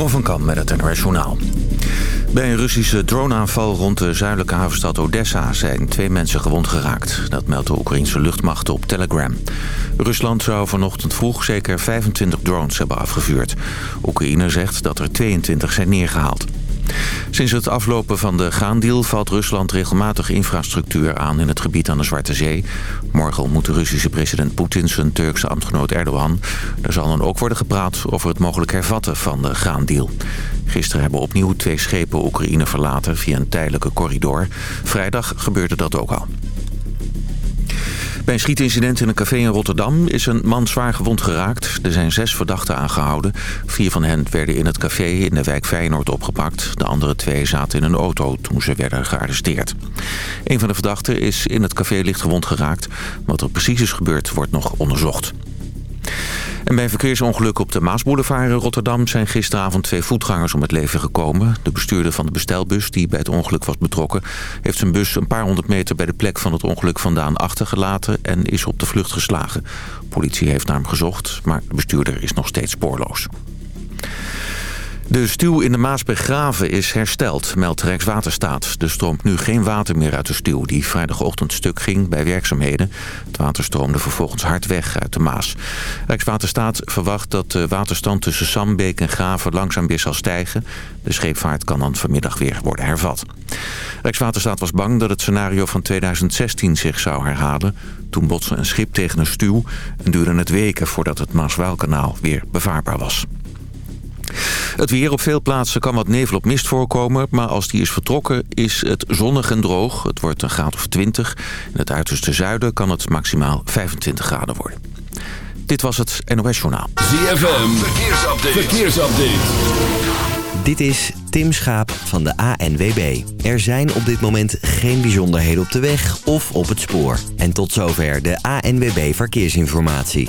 Jeroen van Kam met het Journaal. Bij een Russische droneaanval rond de zuidelijke havenstad Odessa... zijn twee mensen gewond geraakt. Dat meldt de Oekraïnse luchtmacht op Telegram. Rusland zou vanochtend vroeg zeker 25 drones hebben afgevuurd. Oekraïne zegt dat er 22 zijn neergehaald. Sinds het aflopen van de graandeal valt Rusland regelmatig infrastructuur aan in het gebied aan de Zwarte Zee. Morgen ontmoet de Russische president Poetin zijn Turkse ambtgenoot Erdogan. Er zal dan ook worden gepraat over het mogelijk hervatten van de graandeal. Gisteren hebben opnieuw twee schepen Oekraïne verlaten via een tijdelijke corridor. Vrijdag gebeurde dat ook al. Bij een schietincident in een café in Rotterdam is een man zwaar gewond geraakt. Er zijn zes verdachten aangehouden. Vier van hen werden in het café in de wijk Feyenoord opgepakt. De andere twee zaten in een auto toen ze werden gearresteerd. Een van de verdachten is in het café licht gewond geraakt. Wat er precies is gebeurd wordt nog onderzocht. Bij een verkeersongeluk op de Maasboulevard in Rotterdam... zijn gisteravond twee voetgangers om het leven gekomen. De bestuurder van de bestelbus die bij het ongeluk was betrokken... heeft zijn bus een paar honderd meter bij de plek van het ongeluk vandaan achtergelaten... en is op de vlucht geslagen. politie heeft naar hem gezocht, maar de bestuurder is nog steeds spoorloos. De stuw in de Maas bij Graven is hersteld, meldt Rijkswaterstaat. Er stroomt nu geen water meer uit de stuw die vrijdagochtend stuk ging bij werkzaamheden. Het water stroomde vervolgens hard weg uit de Maas. Rijkswaterstaat verwacht dat de waterstand tussen Sambeek en Graven langzaam weer zal stijgen. De scheepvaart kan dan vanmiddag weer worden hervat. Rijkswaterstaat was bang dat het scenario van 2016 zich zou herhalen. Toen botste een schip tegen een stuw en duurde het weken voordat het Maaswaalkanaal weer bevaarbaar was. Het weer op veel plaatsen kan wat nevel op mist voorkomen... maar als die is vertrokken is het zonnig en droog. Het wordt een graad of 20. In het uiterste zuiden kan het maximaal 25 graden worden. Dit was het NOS Journaal. ZFM, verkeersupdate. verkeersupdate. Dit is Tim Schaap van de ANWB. Er zijn op dit moment geen bijzonderheden op de weg of op het spoor. En tot zover de ANWB Verkeersinformatie.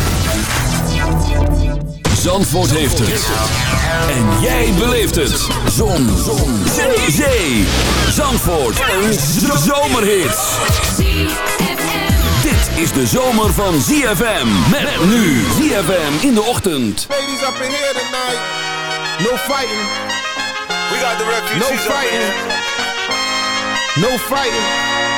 Zandvoort heeft het. En jij beleeft het. Zon. Zon. Zee. Zee. Zandvoort. Een zomerhit. Dit is de zomer van ZFM. Met nu ZFM in de ochtend. Ladies up in here tonight. No fighting. We got the refugees no fighting. No fighting.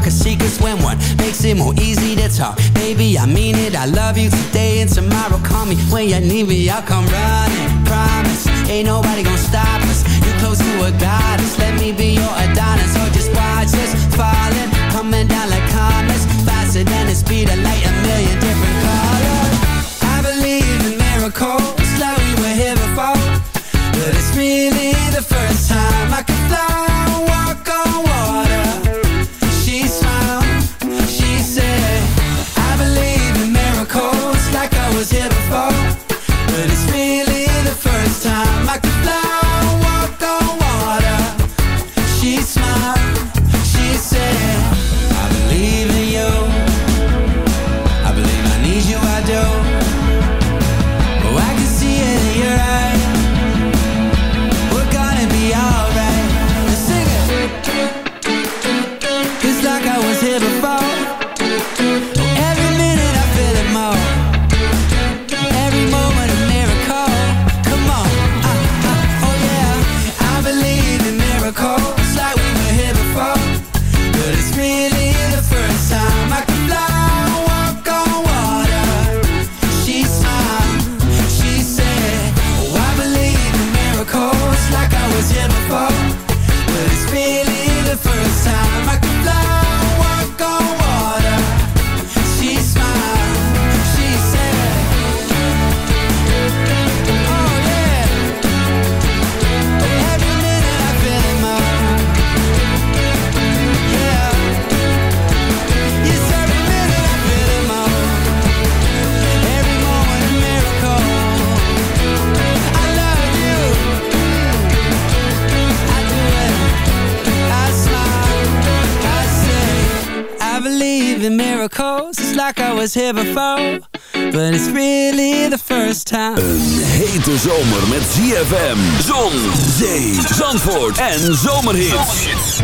our darkest secrets when one makes it more easy to talk. Baby, I mean it, I love you today and tomorrow. Call me when you need me, I'll come running. Promise, ain't nobody gonna stop us. You're close to a goddess, let me be your Adonis. Or just watch us falling, coming down like comets, faster than the speed of light, a million different colors. I believe in miracles, like we were here before. But it's really never fall. Was here before. But it's really the first time. Een hete zomer met ZFM, zon, zee, zandvoort en zomerhits.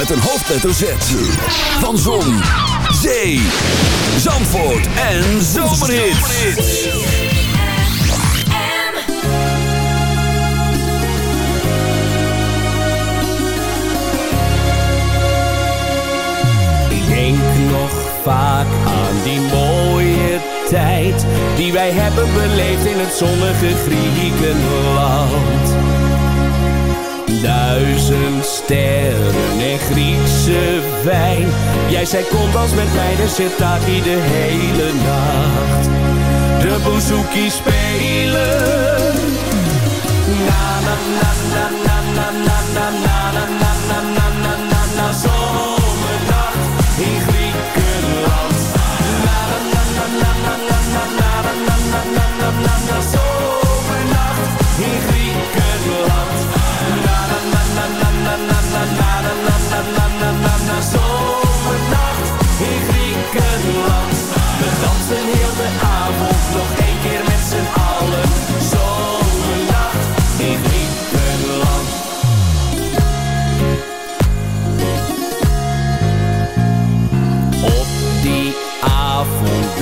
met een hoofdletter Z. Van Zon, Zee, Zandvoort en Ik Denk nog vaak aan die mooie tijd die wij hebben beleefd in het zonnige Griekenland. Duizend sterren en Griekse wijn. Jij zei kom als met mij, de zit daar die de hele nacht. De bouzouki spelen.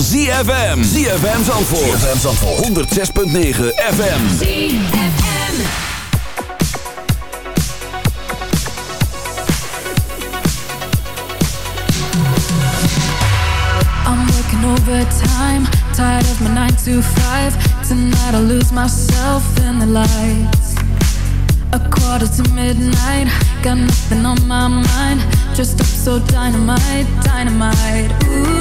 ZFM. ZFM Zandvoort. ZFM Zandvoort. 106.9 FM. ZFM. I'm working overtime. Tired of my 9 to 5. Tonight I lose myself in the lights. A quarter to midnight. Got nothing on my mind. Just up so dynamite, dynamite. Ooh.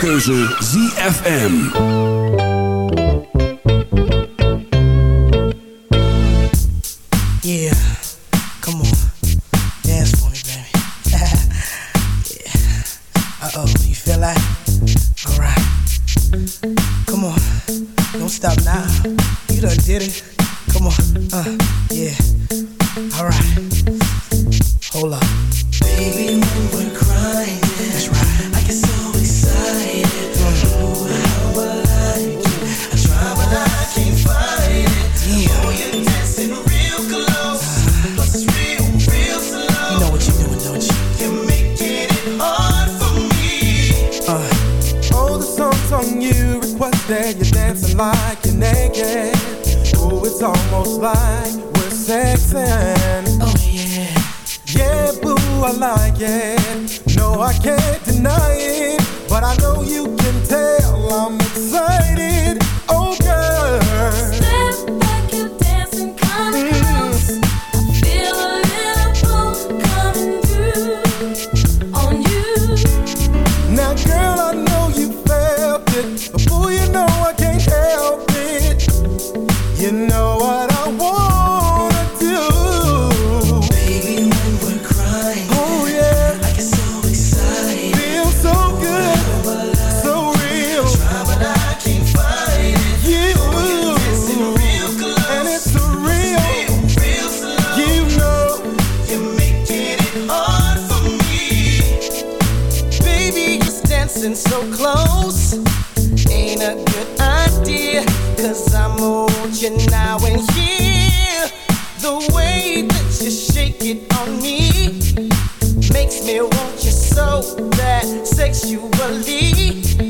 jouw keuze ZFM. it on me makes me want you so bad sexually.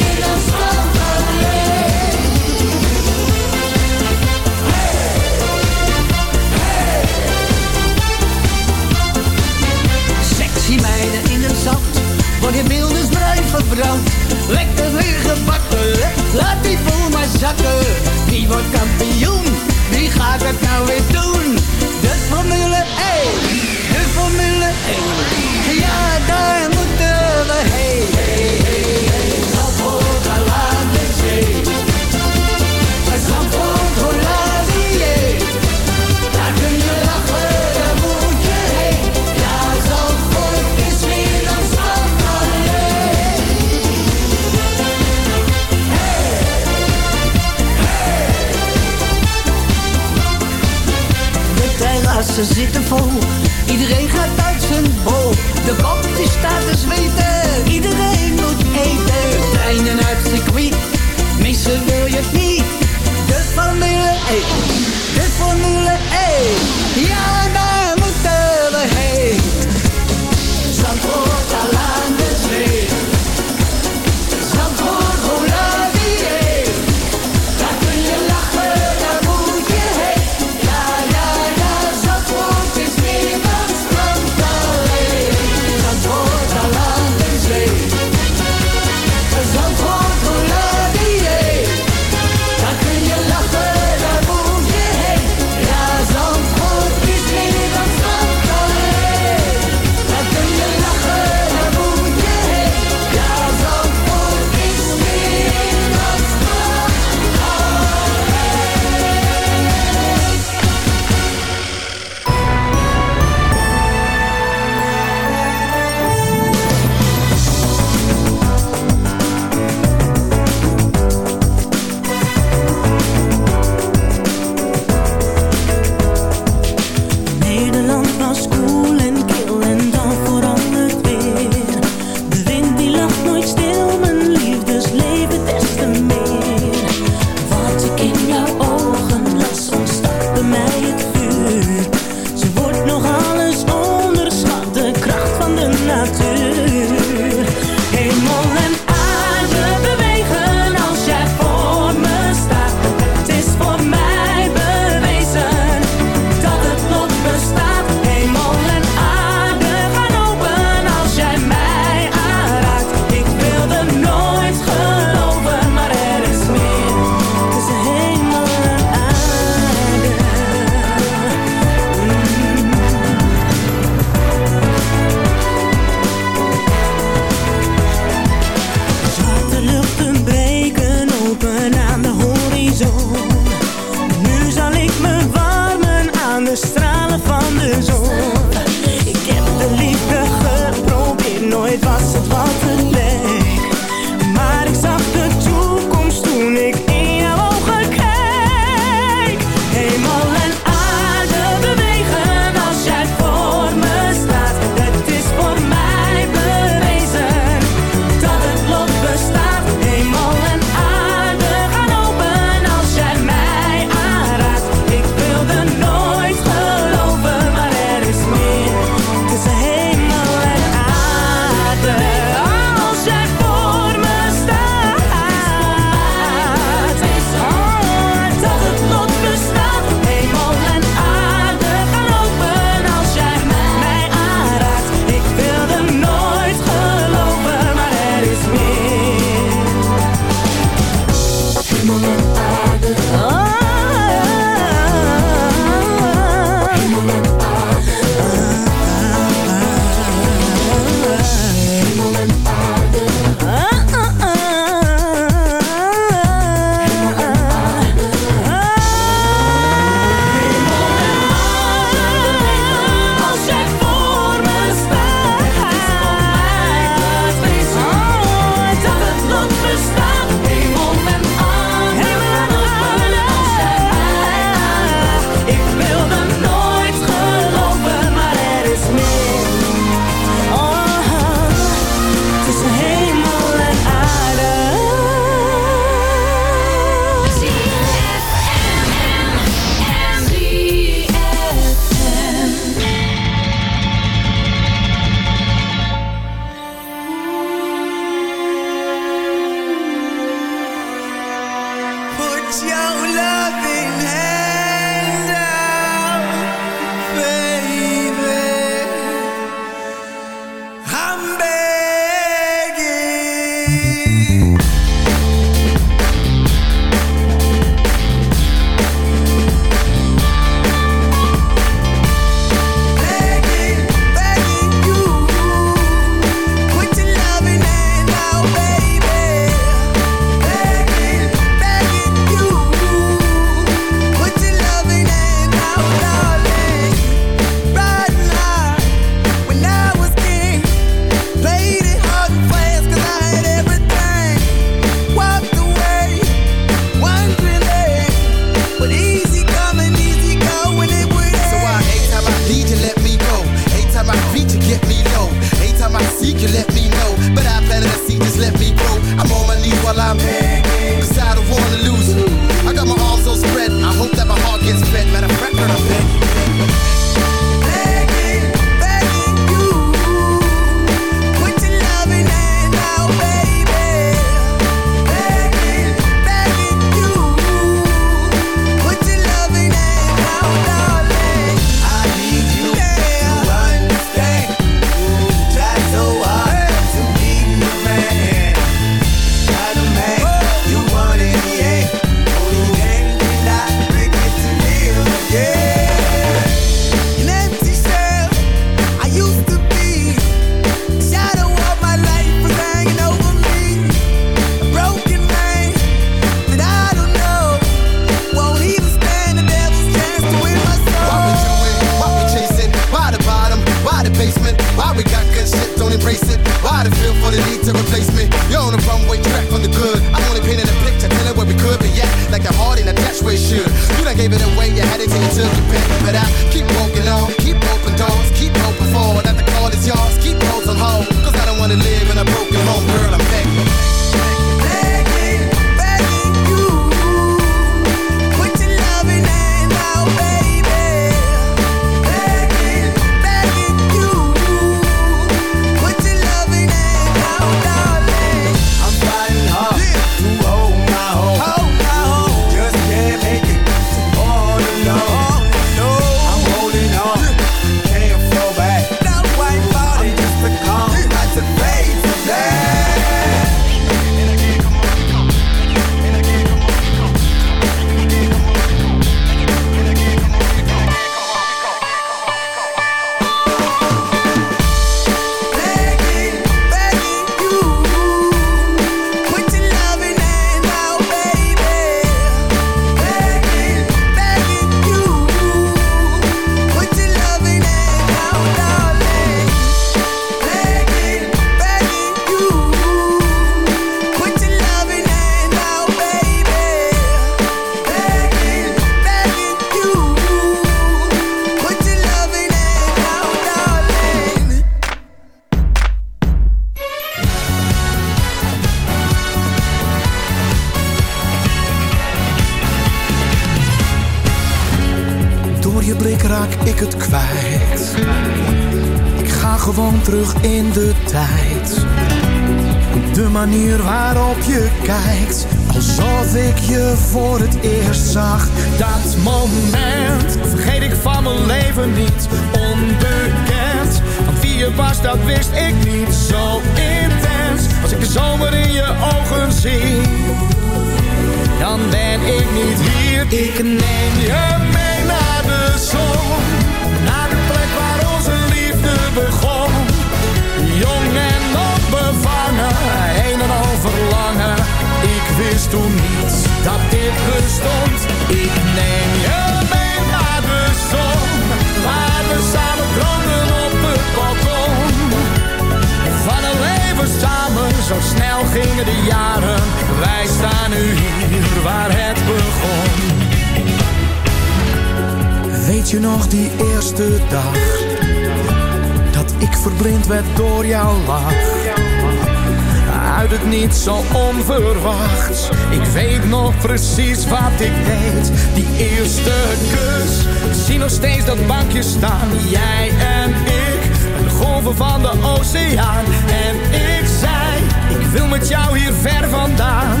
niet zo onverwachts. Ik weet nog precies wat ik deed. Die eerste kus. Ik zie nog steeds dat bankje staan. Jij en ik. Een golven van de oceaan. En ik zei, ik wil met jou hier ver vandaan.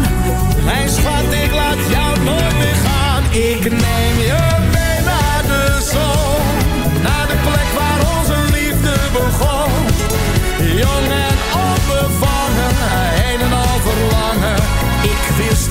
Mijn schat, ik laat jou nooit meer gaan. Ik neem je mee.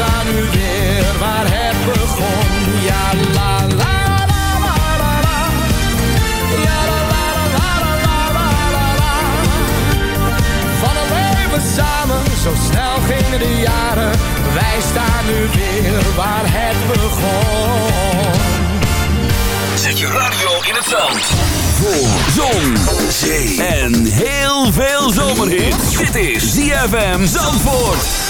staan nu weer waar het begon. Ja, la la la la la la. Ja, la la la la la la la la. Van het leven samen, zo snel gingen de jaren. Wij staan nu weer waar het begon. Zet je radio in het zand. Voor zon, zee en heel veel zomerhit. Dit is ZFM Zandvoort.